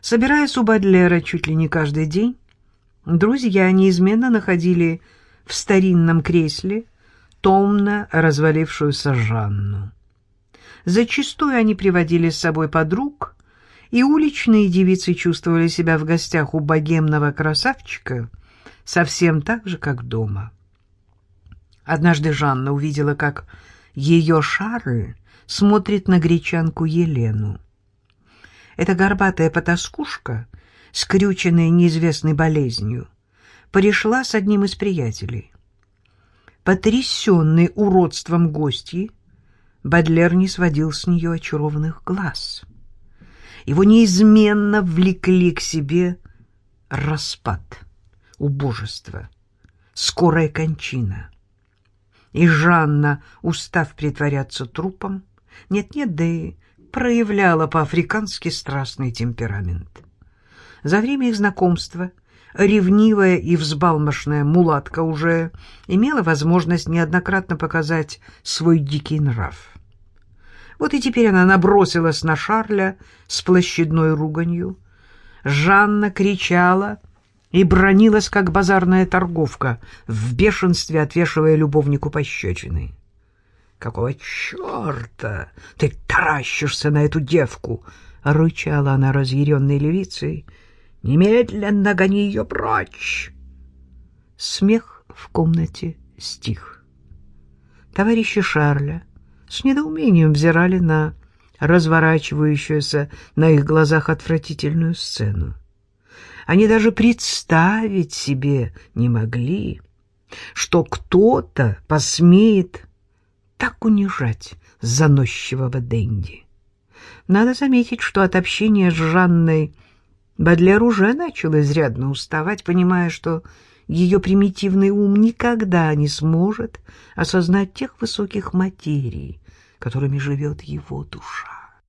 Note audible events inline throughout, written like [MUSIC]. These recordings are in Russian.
Собираясь у Бадлера чуть ли не каждый день, друзья неизменно находили в старинном кресле томно развалившуюся Жанну. Зачастую они приводили с собой подруг, и уличные девицы чувствовали себя в гостях у богемного красавчика совсем так же, как дома. Однажды Жанна увидела, как ее Шарль смотрит на гречанку Елену. Эта горбатая потаскушка, скрюченная неизвестной болезнью, пришла с одним из приятелей. Потрясенный уродством гостьи, Бадлер не сводил с нее очарованных глаз. Его неизменно влекли к себе распад, убожество, скорая кончина. И Жанна, устав притворяться трупом, нет-нет, да и проявляла по-африкански страстный темперамент. За время их знакомства ревнивая и взбалмошная мулатка уже имела возможность неоднократно показать свой дикий нрав. Вот и теперь она набросилась на Шарля с площадной руганью. Жанна кричала и бронилась, как базарная торговка, в бешенстве отвешивая любовнику пощечины. «Какого черта ты таращишься на эту девку?» — рычала она разъяренной левицей — Немедленно гони ее прочь!» Смех в комнате стих. Товарищи Шарля с недоумением взирали на разворачивающуюся на их глазах отвратительную сцену. Они даже представить себе не могли, что кто-то посмеет так унижать заносчивого Дэнди. Надо заметить, что от общения с Жанной Бадлер уже начал изрядно уставать, понимая, что ее примитивный ум никогда не сможет осознать тех высоких материй, которыми живет его душа.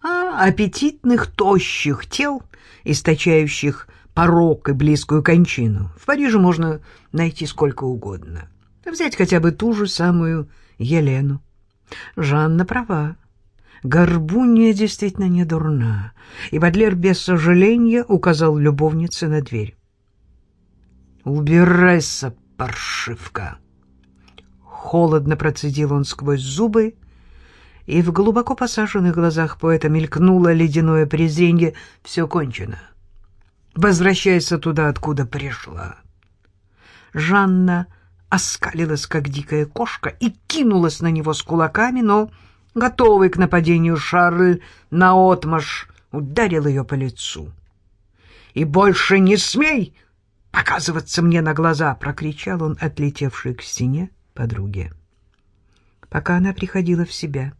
А аппетитных, тощих тел, источающих порок и близкую кончину, в Париже можно найти сколько угодно. Взять хотя бы ту же самую Елену. Жанна права. Горбунья действительно не дурна, и Бадлер без сожаления указал любовнице на дверь. «Убирайся, паршивка!» Холодно процедил он сквозь зубы, и в глубоко посаженных глазах поэта мелькнуло ледяное презренье. «Все кончено. Возвращайся туда, откуда пришла». Жанна оскалилась, как дикая кошка, и кинулась на него с кулаками, но готовый к нападению Шарль наотмашь ударил ее по лицу. «И больше не смей показываться мне на глаза!» — прокричал он, отлетевший к стене подруге. Пока она приходила в себя,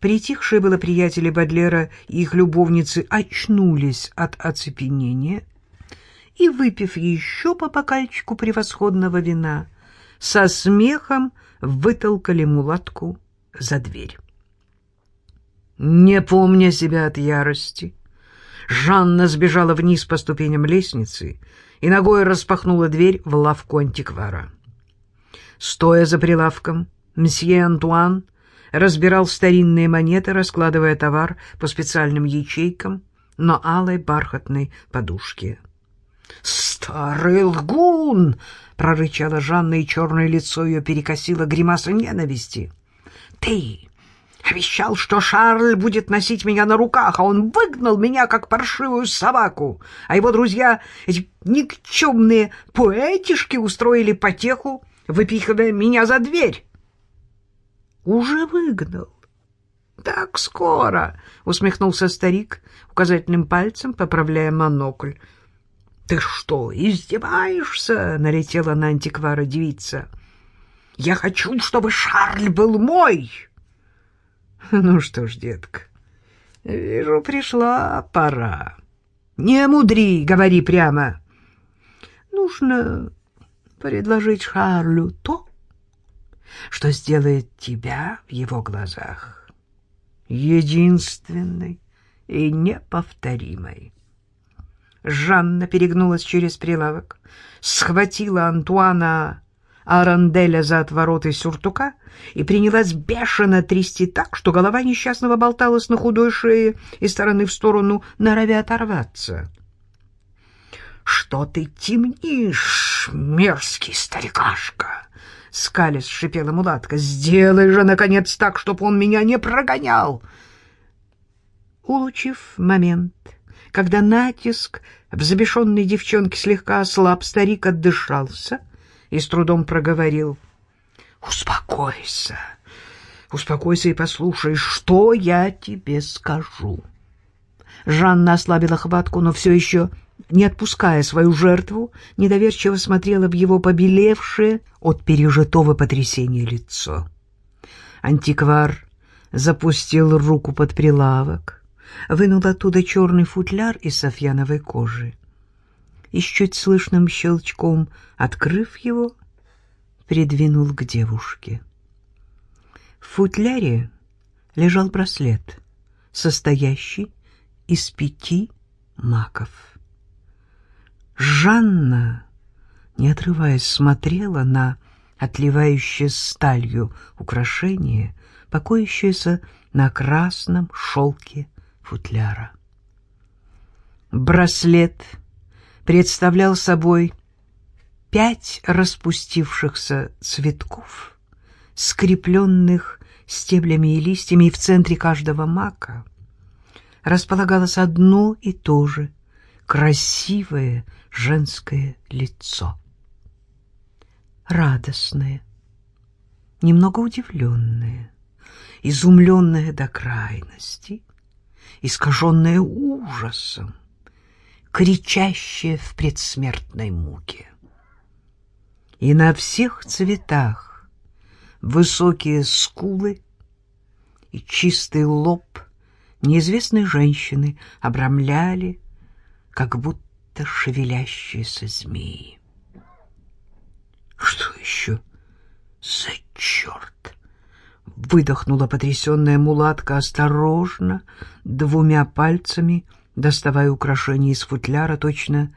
притихшие было приятели Бадлера и их любовницы очнулись от оцепенения и, выпив еще по бокальчику превосходного вина, со смехом вытолкали мулатку за дверь. Не помня себя от ярости, Жанна сбежала вниз по ступеням лестницы и ногой распахнула дверь в лавку антиквара. Стоя за прилавком, мсье Антуан разбирал старинные монеты, раскладывая товар по специальным ячейкам на алой бархатной подушке. «Старый лгун!» — прорычала Жанна, и черное лицо ее перекосило гримаса ненависти. Ты обещал, что Шарль будет носить меня на руках, а он выгнал меня, как паршивую собаку. А его друзья, эти никчемные поэтишки, устроили потеху, выпихивая меня за дверь. Уже выгнал. Так скоро, усмехнулся старик, указательным пальцем поправляя монокль. Ты что, издеваешься? налетела на антиквара девица. Я хочу, чтобы Шарль был мой. [LAUGHS] Ну что ж, детка, вижу, пришла пора. Не мудри, говори прямо. Нужно предложить Шарлю то, что сделает тебя в его глазах единственной и неповторимой. Жанна перегнулась через прилавок, схватила Антуана Аранделя за отвороты сюртука и принялась бешено трясти так, что голова несчастного болталась на худой шее из стороны в сторону, норовя оторваться. — Что ты темнишь, мерзкий старикашка? — скалясь шипела мулатка. — Сделай же, наконец, так, чтоб он меня не прогонял! Улучив момент, когда натиск взбешенной девчонки слегка ослаб, старик отдышался — и с трудом проговорил. «Успокойся, успокойся и послушай, что я тебе скажу». Жанна ослабила хватку, но все еще, не отпуская свою жертву, недоверчиво смотрела в его побелевшее от пережитого потрясения лицо. Антиквар запустил руку под прилавок, вынул оттуда черный футляр из софьяновой кожи и с чуть слышным щелчком, открыв его, придвинул к девушке. В футляре лежал браслет, состоящий из пяти маков. Жанна, не отрываясь, смотрела на отливающее сталью украшение, покоящееся на красном шелке футляра. Браслет — представлял собой пять распустившихся цветков, скрепленных стеблями и листьями, и в центре каждого мака располагалось одно и то же красивое женское лицо. Радостное, немного удивленное, изумленное до крайности, искаженное ужасом, кричащее в предсмертной муке. И на всех цветах высокие скулы и чистый лоб неизвестной женщины обрамляли, как будто шевелящиеся змеи. «Что еще за черт?» — выдохнула потрясенная мулатка осторожно, двумя пальцами — доставая украшения из футляра, точно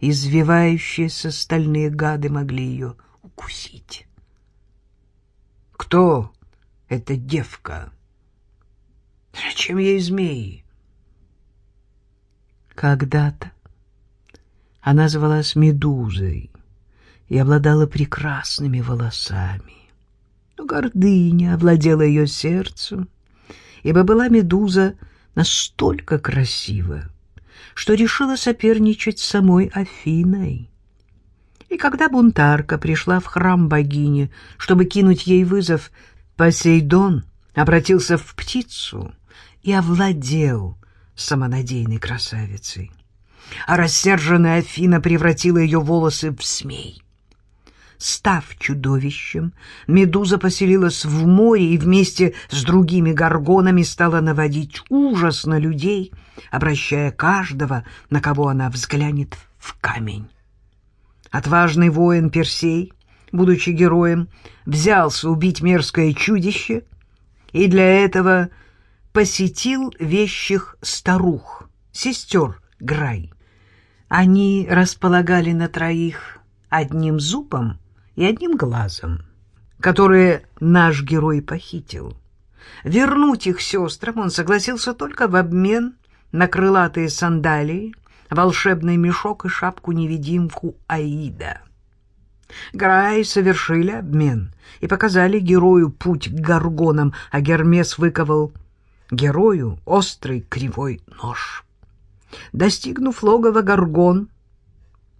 извивающиеся стальные гады могли ее укусить. «Кто эта девка? Зачем ей змеи?» Когда-то она звалась Медузой и обладала прекрасными волосами. Но гордыня овладела ее сердцем, ибо была Медуза — настолько красиво, что решила соперничать с самой Афиной. И когда бунтарка пришла в храм богини, чтобы кинуть ей вызов, Посейдон обратился в птицу и овладел самонадеянной красавицей. А рассерженная Афина превратила ее волосы в змей. Став чудовищем, Медуза поселилась в море и вместе с другими горгонами стала наводить ужас на людей, обращая каждого, на кого она взглянет, в камень. Отважный воин Персей, будучи героем, взялся убить мерзкое чудище и для этого посетил вещих старух, сестер Грай. Они располагали на троих одним зубом и одним глазом, которые наш герой похитил. Вернуть их сестрам он согласился только в обмен на крылатые сандалии, волшебный мешок и шапку-невидимку Аида. Граи совершили обмен и показали герою путь к горгонам, а Гермес выковал герою острый кривой нож. Достигнув логова горгон,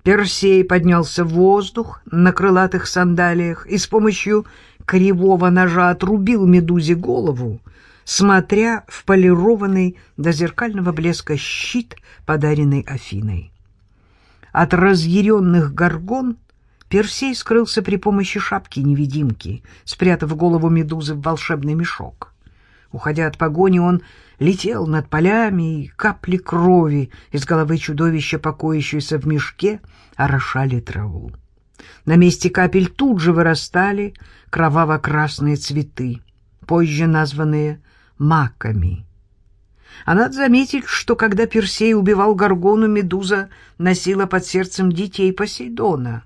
Персей поднялся в воздух на крылатых сандалиях и с помощью кривого ножа отрубил медузе голову, смотря в полированный до зеркального блеска щит, подаренный Афиной. От разъяренных горгон Персей скрылся при помощи шапки-невидимки, спрятав голову медузы в волшебный мешок. Уходя от погони, он летел над полями, и капли крови из головы чудовища, покоящейся в мешке, орошали траву. На месте капель тут же вырастали кроваво-красные цветы, позже названные маками. А надо заметить, что когда Персей убивал Горгону, Медуза носила под сердцем детей Посейдона.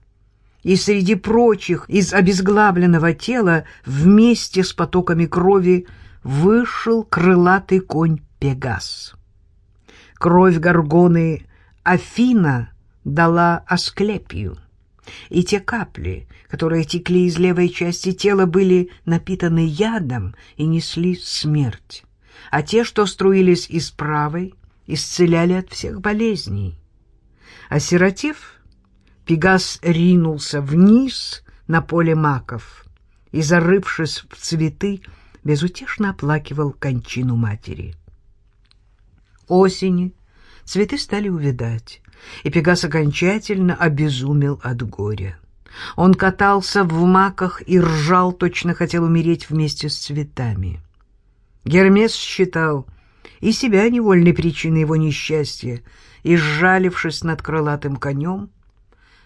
и среди прочих из обезглавленного тела вместе с потоками крови вышел крылатый конь Пегас. Кровь горгоны Афина дала Асклепию, и те капли, которые текли из левой части тела, были напитаны ядом и несли смерть, а те, что струились из правой, исцеляли от всех болезней. Осиротев, Пегас ринулся вниз на поле маков и, зарывшись в цветы, безутешно оплакивал кончину матери. Осени цветы стали увядать, и Пегас окончательно обезумел от горя. Он катался в маках и ржал, точно хотел умереть вместе с цветами. Гермес считал и себя невольной причиной его несчастья, и, сжалившись над крылатым конем,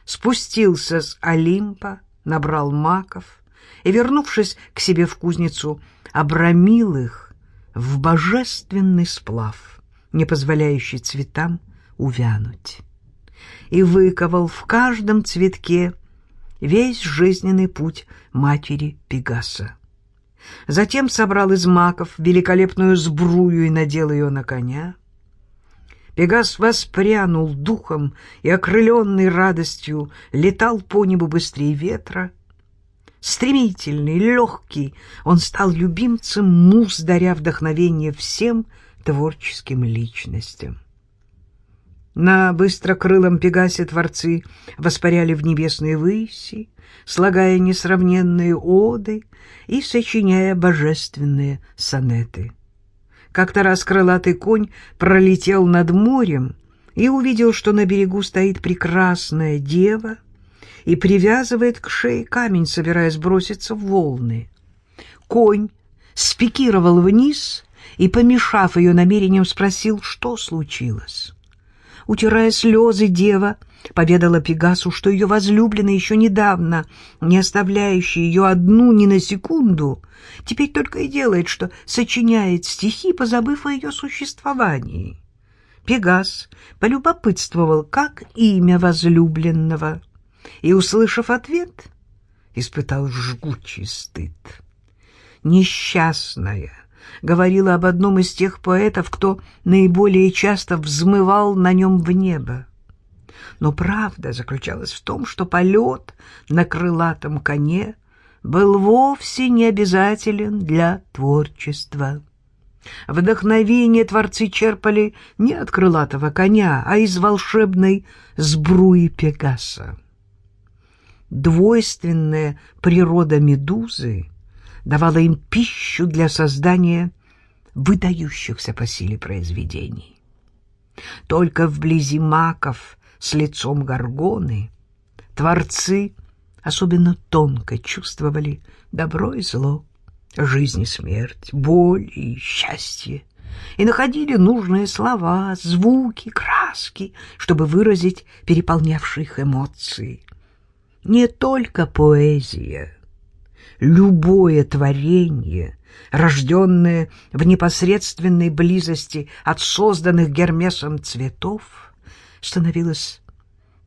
спустился с Олимпа, набрал маков и, вернувшись к себе в кузницу, обрамил их в божественный сплав, не позволяющий цветам увянуть, и выковал в каждом цветке весь жизненный путь матери Пегаса. Затем собрал из маков великолепную сбрую и надел ее на коня. Пегас воспрянул духом и, окрыленный радостью, летал по небу быстрее ветра, Стремительный, легкий, он стал любимцем муз, даря вдохновение всем творческим личностям. На быстрокрылом Пегасе творцы воспаряли в небесные выси, слагая несравненные оды и сочиняя божественные сонеты. Как-то раз крылатый конь пролетел над морем и увидел, что на берегу стоит прекрасная дева — и привязывает к шее камень, собираясь броситься в волны. Конь спикировал вниз и, помешав ее намерением, спросил, что случилось. Утирая слезы, дева поведала Пегасу, что ее возлюбленный еще недавно, не оставляющий ее одну ни на секунду, теперь только и делает, что сочиняет стихи, позабыв о ее существовании. Пегас полюбопытствовал, как имя возлюбленного — и, услышав ответ, испытал жгучий стыд. «Несчастная» говорила об одном из тех поэтов, кто наиболее часто взмывал на нем в небо. Но правда заключалась в том, что полет на крылатом коне был вовсе не обязателен для творчества. Вдохновение творцы черпали не от крылатого коня, а из волшебной сбруи Пегаса двойственная природа медузы давала им пищу для создания выдающихся по силе произведений. Только вблизи маков с лицом горгоны творцы особенно тонко чувствовали добро и зло, жизнь и смерть, боль и счастье, и находили нужные слова, звуки, краски, чтобы выразить переполнявшие их эмоции не только поэзия, любое творение, рожденное в непосредственной близости от созданных Гермесом цветов, становилось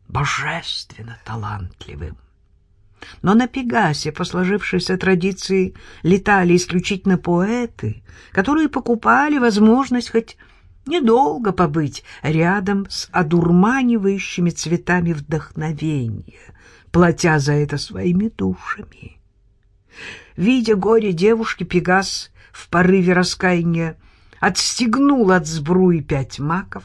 божественно талантливым. Но на Пегасе, по сложившейся традиции, летали исключительно поэты, которые покупали возможность хоть недолго побыть рядом с одурманивающими цветами вдохновения, платя за это своими душами. Видя горе девушки, Пегас в порыве раскаяния отстегнул от сбруи пять маков,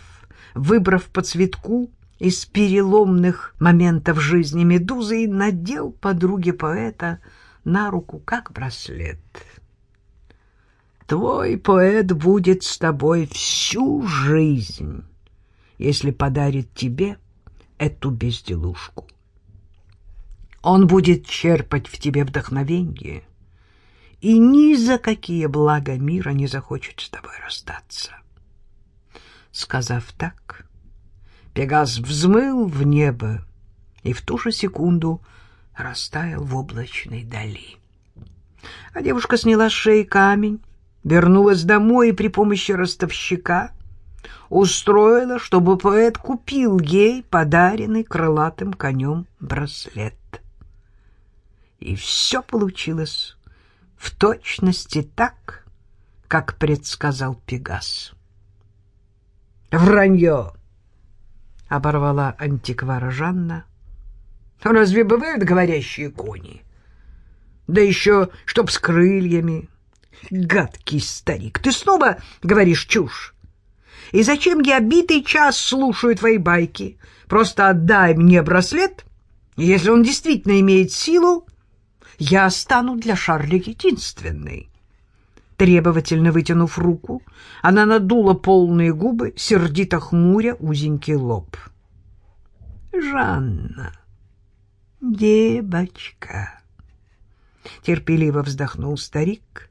выбрав по цветку из переломных моментов жизни медузы и надел подруге поэта на руку, как браслет. Твой поэт будет с тобой всю жизнь, если подарит тебе эту безделушку. Он будет черпать в тебе вдохновение и ни за какие блага мира не захочет с тобой расстаться. Сказав так, Пегас взмыл в небо и в ту же секунду растаял в облачной дали. А девушка сняла с шеи камень, вернулась домой и при помощи ростовщика устроила, чтобы поэт купил ей подаренный крылатым конем браслет. И все получилось в точности так, как предсказал Пегас. «Вранье!» — оборвала антиквара Жанна. «Разве бывают говорящие кони? Да еще чтоб с крыльями. Гадкий старик, ты снова говоришь чушь. И зачем я битый час слушаю твои байки? Просто отдай мне браслет, если он действительно имеет силу, я стану для Шарля единственной. Требовательно вытянув руку, она надула полные губы, сердито хмуря узенький лоб. «Жанна, девочка!» Терпеливо вздохнул старик,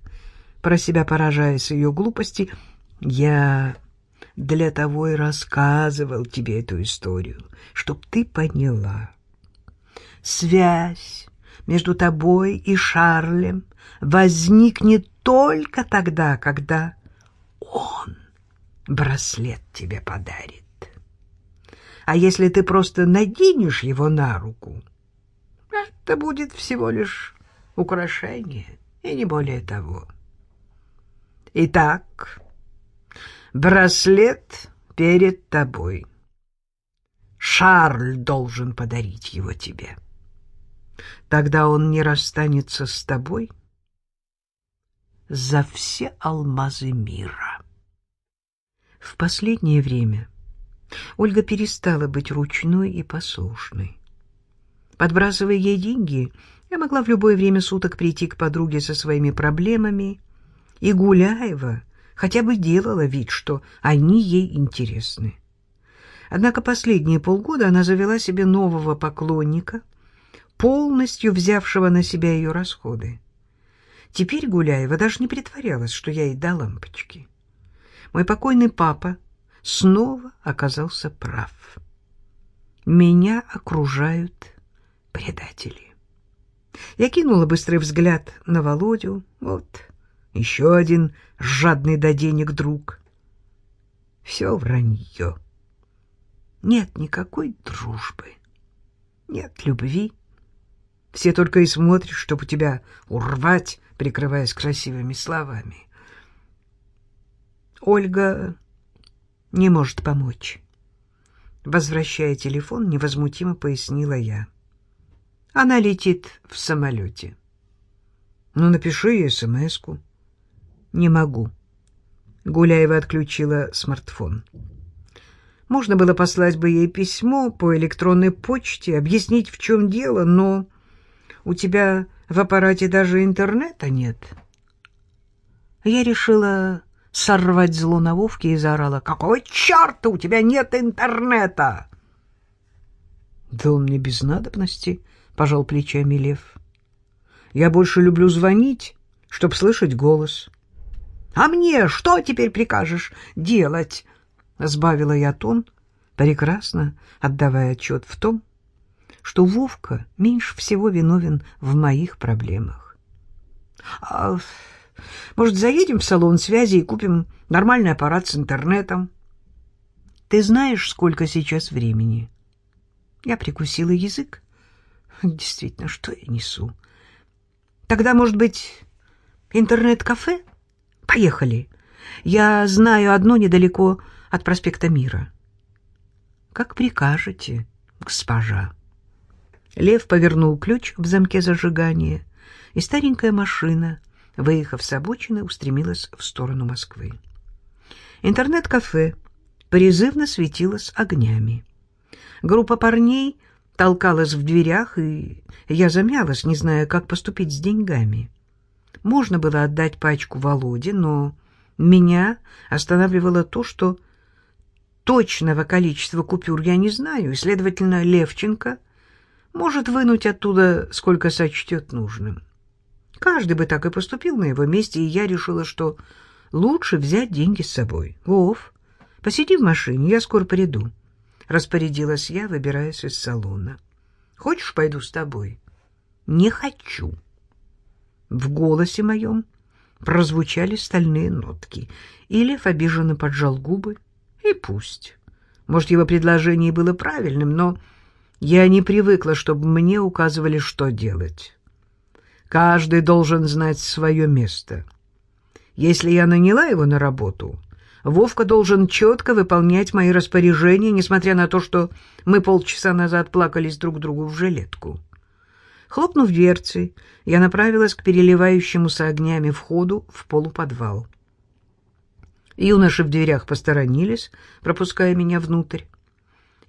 про себя поражаясь ее глупости. «Я для того и рассказывал тебе эту историю, чтоб ты поняла. Связь между тобой и Шарлем возникнет только тогда, когда он браслет тебе подарит. А если ты просто наденешь его на руку, это будет всего лишь украшение, и не более того. Итак, браслет перед тобой. Шарль должен подарить его тебе. Тогда он не расстанется с тобой за все алмазы мира. В последнее время Ольга перестала быть ручной и послушной. Подбрасывая ей деньги, я могла в любое время суток прийти к подруге со своими проблемами, и Гуляева хотя бы делала вид, что они ей интересны. Однако последние полгода она завела себе нового поклонника, полностью взявшего на себя ее расходы. Теперь Гуляева даже не притворялась, что я ей до лампочки. Мой покойный папа снова оказался прав. Меня окружают предатели. Я кинула быстрый взгляд на Володю. Вот, еще один жадный до денег друг. Все вранье. Нет никакой дружбы, нет любви. Все только и смотрят, чтобы тебя урвать, прикрываясь красивыми словами. Ольга не может помочь. Возвращая телефон, невозмутимо пояснила я. Она летит в самолете. Ну, напиши ей смс-ку. Не могу. Гуляева отключила смартфон. Можно было послать бы ей письмо по электронной почте, объяснить, в чем дело, но у тебя в аппарате даже интернета нет. Я решила сорвать зло на Вовке и заорала. «Какого черта у тебя нет интернета?» «Да он мне без надобности», — пожал плечами Лев. «Я больше люблю звонить, чтобы слышать голос». «А мне что теперь прикажешь делать?» — сбавила я тон, прекрасно отдавая отчет в том, что Вовка меньше всего виновен в моих проблемах. А, может, заедем в салон связи и купим нормальный аппарат с интернетом? Ты знаешь, сколько сейчас времени? Я прикусила язык. Действительно, что я несу? Тогда, может быть, интернет-кафе? Поехали. Я знаю одно недалеко от проспекта Мира. Как прикажете, госпожа. Лев повернул ключ в замке зажигания, и старенькая машина, выехав с обочины, устремилась в сторону Москвы. Интернет-кафе призывно светилось огнями. Группа парней толкалась в дверях, и я замялась, не зная, как поступить с деньгами. Можно было отдать пачку Володе, но меня останавливало то, что точного количества купюр я не знаю, и, следовательно, Левченко может вынуть оттуда, сколько сочтет нужным. Каждый бы так и поступил на его месте, и я решила, что лучше взять деньги с собой. Вов, посиди в машине, я скоро приду. Распорядилась я, выбираясь из салона. Хочешь, пойду с тобой? Не хочу. В голосе моем прозвучали стальные нотки, и Лев обиженно поджал губы. И пусть. Может, его предложение было правильным, но я не привыкла, чтобы мне указывали, что делать. Каждый должен знать свое место. Если я наняла его на работу, Вовка должен четко выполнять мои распоряжения, несмотря на то, что мы полчаса назад плакались друг другу в жилетку. Хлопнув дверцей, я направилась к переливающемуся огнями входу в полуподвал. Юноши в дверях посторонились, пропуская меня внутрь.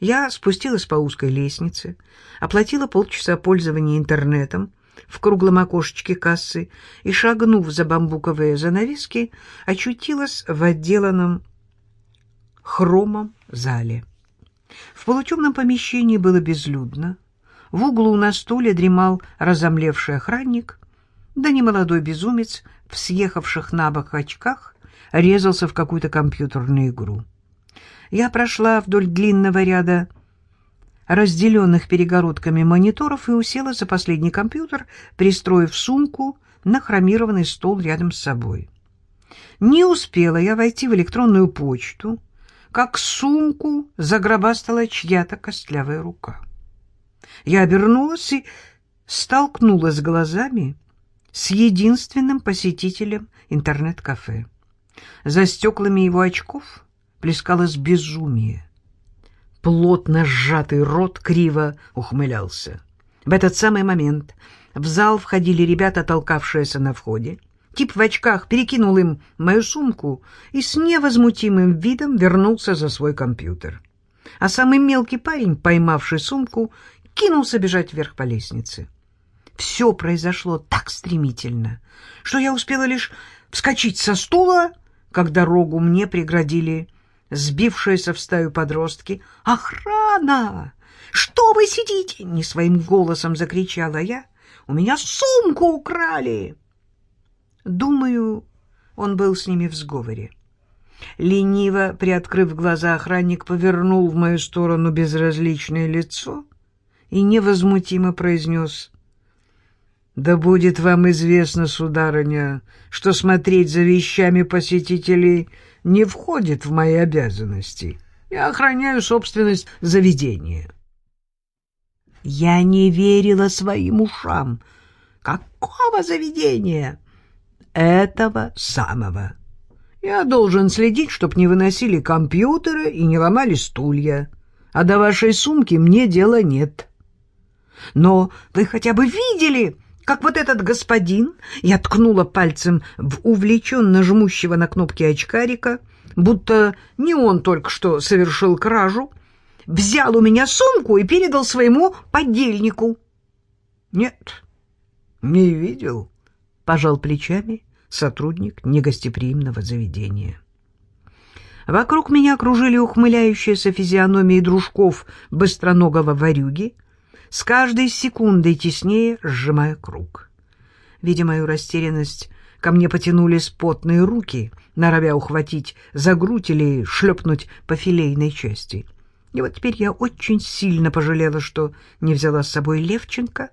Я спустилась по узкой лестнице, оплатила полчаса пользования интернетом в круглом окошечке кассы и, шагнув за бамбуковые занавески, очутилась в отделанном хромом зале. В полутемном помещении было безлюдно. В углу на стуле дремал разомлевший охранник, да немолодой безумец в съехавших на бок очках резался в какую-то компьютерную игру. Я прошла вдоль длинного ряда разделенных перегородками мониторов и усела за последний компьютер, пристроив сумку на хромированный стол рядом с собой. Не успела я войти в электронную почту, как сумку загробастала чья-то костлявая рука. Я обернулась и столкнулась глазами с единственным посетителем интернет-кафе. За стеклами его очков плескалось безумие. Плотно сжатый рот криво ухмылялся. В этот самый момент в зал входили ребята, толкавшиеся на входе. Тип в очках перекинул им мою сумку и с невозмутимым видом вернулся за свой компьютер. А самый мелкий парень, поймавший сумку, кинулся бежать вверх по лестнице. Все произошло так стремительно, что я успела лишь вскочить со стула, когда дорогу мне преградили сбившиеся в стаю подростки. «Охрана! Что вы сидите?» — не своим голосом закричала я. «У меня сумку украли!» Думаю, он был с ними в сговоре. Лениво, приоткрыв глаза, охранник повернул в мою сторону безразличное лицо и невозмутимо произнес «Да будет вам известно, сударыня, что смотреть за вещами посетителей — не входит в мои обязанности. Я охраняю собственность заведения. Я не верила своим ушам. Какого заведения? Этого самого. Я должен следить, чтоб не выносили компьютеры и не ломали стулья. А до вашей сумки мне дела нет. Но вы хотя бы видели как вот этот господин, я ткнула пальцем в увлеченно жмущего на кнопки очкарика, будто не он только что совершил кражу, взял у меня сумку и передал своему подельнику. — Нет, не видел, — пожал плечами сотрудник негостеприимного заведения. Вокруг меня окружили ухмыляющиеся физиономии дружков быстроногого ворюги, с каждой секундой теснее сжимая круг. Видя мою растерянность, ко мне потянулись потные руки, норовя ухватить за грудь или шлепнуть по филейной части. И вот теперь я очень сильно пожалела, что не взяла с собой Левченко.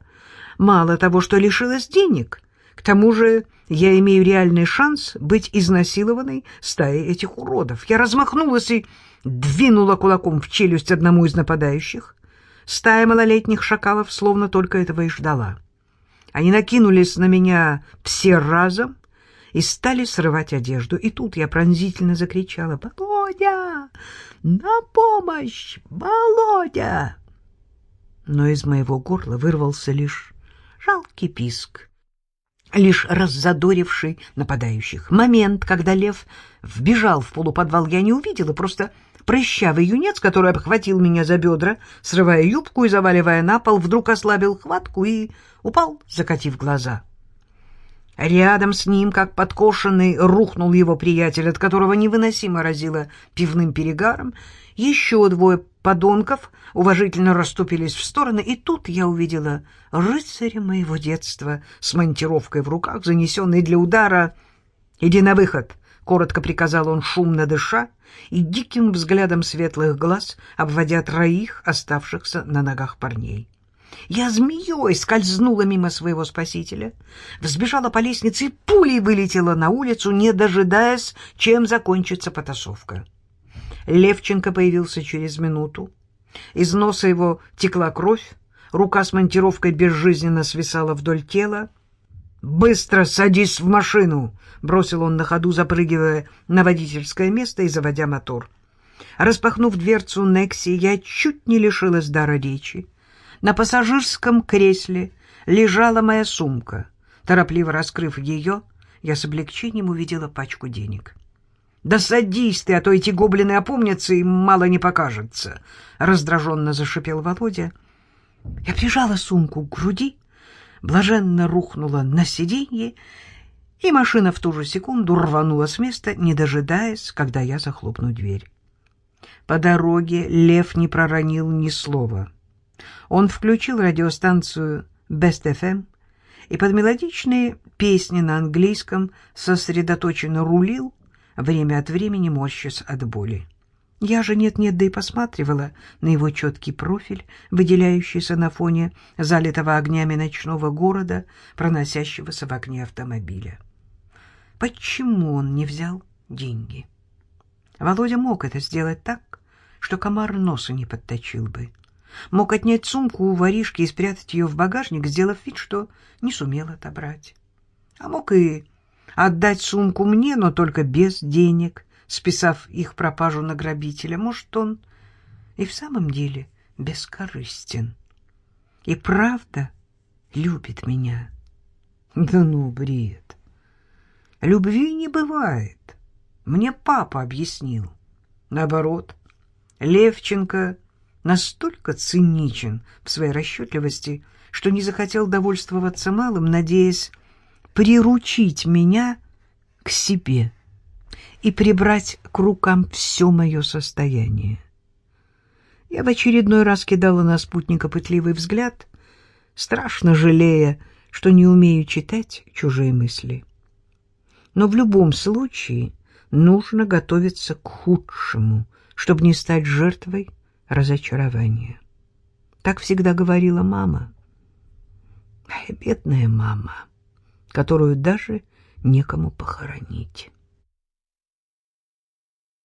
Мало того, что лишилась денег, к тому же я имею реальный шанс быть изнасилованной стаей этих уродов. Я размахнулась и двинула кулаком в челюсть одному из нападающих. Стая малолетних шакалов словно только этого и ждала. Они накинулись на меня все разом и стали срывать одежду. И тут я пронзительно закричала «Володя! На помощь! Володя!» Но из моего горла вырвался лишь жалкий писк, лишь раззадоривший нападающих. Момент, когда лев вбежал в полуподвал, я не увидела, просто Прыщавый юнец, который обхватил меня за бедра, срывая юбку и заваливая на пол, вдруг ослабил хватку и упал, закатив глаза. Рядом с ним, как подкошенный, рухнул его приятель, от которого невыносимо разило пивным перегаром. Еще двое подонков уважительно расступились в стороны, и тут я увидела рыцаря моего детства с монтировкой в руках, занесенной для удара. «Иди на выход!» — коротко приказал он, шумно дыша, и диким взглядом светлых глаз, обводя троих оставшихся на ногах парней. Я змеей скользнула мимо своего спасителя, взбежала по лестнице и пулей вылетела на улицу, не дожидаясь, чем закончится потасовка. Левченко появился через минуту. Из носа его текла кровь, рука с монтировкой безжизненно свисала вдоль тела. «Быстро садись в машину!» — бросил он на ходу, запрыгивая на водительское место и заводя мотор. Распахнув дверцу Некси, я чуть не лишилась дара речи. На пассажирском кресле лежала моя сумка. Торопливо раскрыв ее, я с облегчением увидела пачку денег. «Да садись ты, а то эти гоблины опомнятся, и мало не покажется!» — раздраженно зашипел Володя. Я прижала сумку к груди, блаженно рухнула на сиденье, и машина в ту же секунду рванула с места, не дожидаясь, когда я захлопну дверь. По дороге Лев не проронил ни слова. Он включил радиостанцию FM и под мелодичные песни на английском сосредоточенно рулил, время от времени морщась от боли. Я же нет-нет, да и посматривала на его четкий профиль, выделяющийся на фоне залитого огнями ночного города, проносящегося в окне автомобиля. Почему он не взял деньги? Володя мог это сделать так, что комар носа не подточил бы. Мог отнять сумку у воришки и спрятать ее в багажник, сделав вид, что не сумел отобрать. А мог и отдать сумку мне, но только без денег, списав их пропажу на грабителя. Может, он и в самом деле бескорыстен. И правда любит меня. Да ну, бред. Любви не бывает. Мне папа объяснил. Наоборот, Левченко настолько циничен в своей расчетливости, что не захотел довольствоваться малым, надеясь приручить меня к себе и прибрать к рукам все мое состояние. Я в очередной раз кидала на спутника пытливый взгляд, страшно жалея, что не умею читать чужие мысли. Но в любом случае нужно готовиться к худшему, чтобы не стать жертвой разочарования. Так всегда говорила мама. Бедная мама, которую даже некому похоронить.